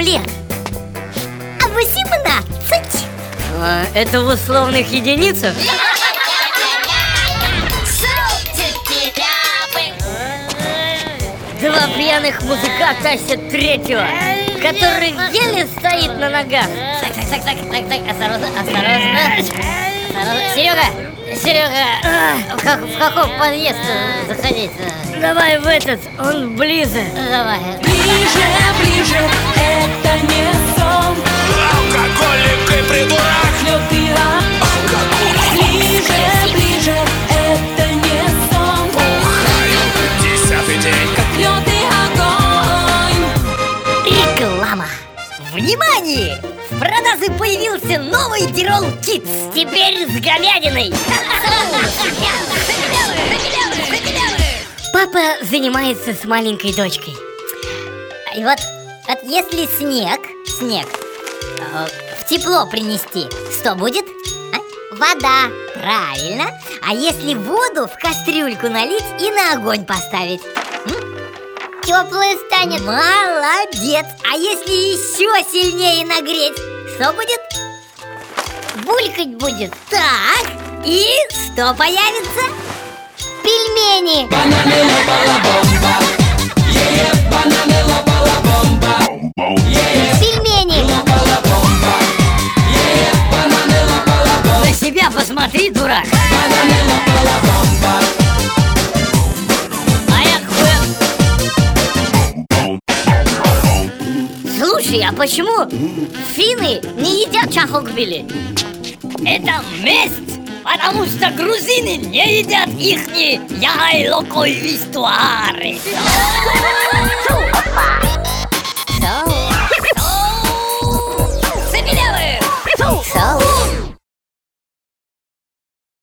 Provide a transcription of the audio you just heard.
лет? А 18 А, Это в условных единицах? Два пьяных мужика тащат третьего Который еле стоит на ногах. Так, так, так, так, так, так, осторожно, осторожно. Осторожно. Серега, Серега, в, как- в каком подъезд э, заходить? Давай в этот, он ближе. Давай. Ближе, ближе, это не сон. Алкоголик и придурок. Лёд рак. Ближе, ближе, это не сон. Десятый день. Как лёд и огонь. Реклама. Внимание! В продаже появился новый Тирол Китс Теперь с говядиной Папа занимается с маленькой дочкой И вот, вот если снег, снег э, в тепло принести, что будет? А? Вода, правильно. А если воду в кастрюльку налить и на огонь поставить? Теплое станет. Молодец. А если еще сильнее нагреть, что будет? Булькать будет. Так, и что появится? Пельмени. Пельмени. На себя посмотри, дурак А почему финны не едят чахокбили? Это месть! Потому что грузины не едят ихни яйлокой вистуары!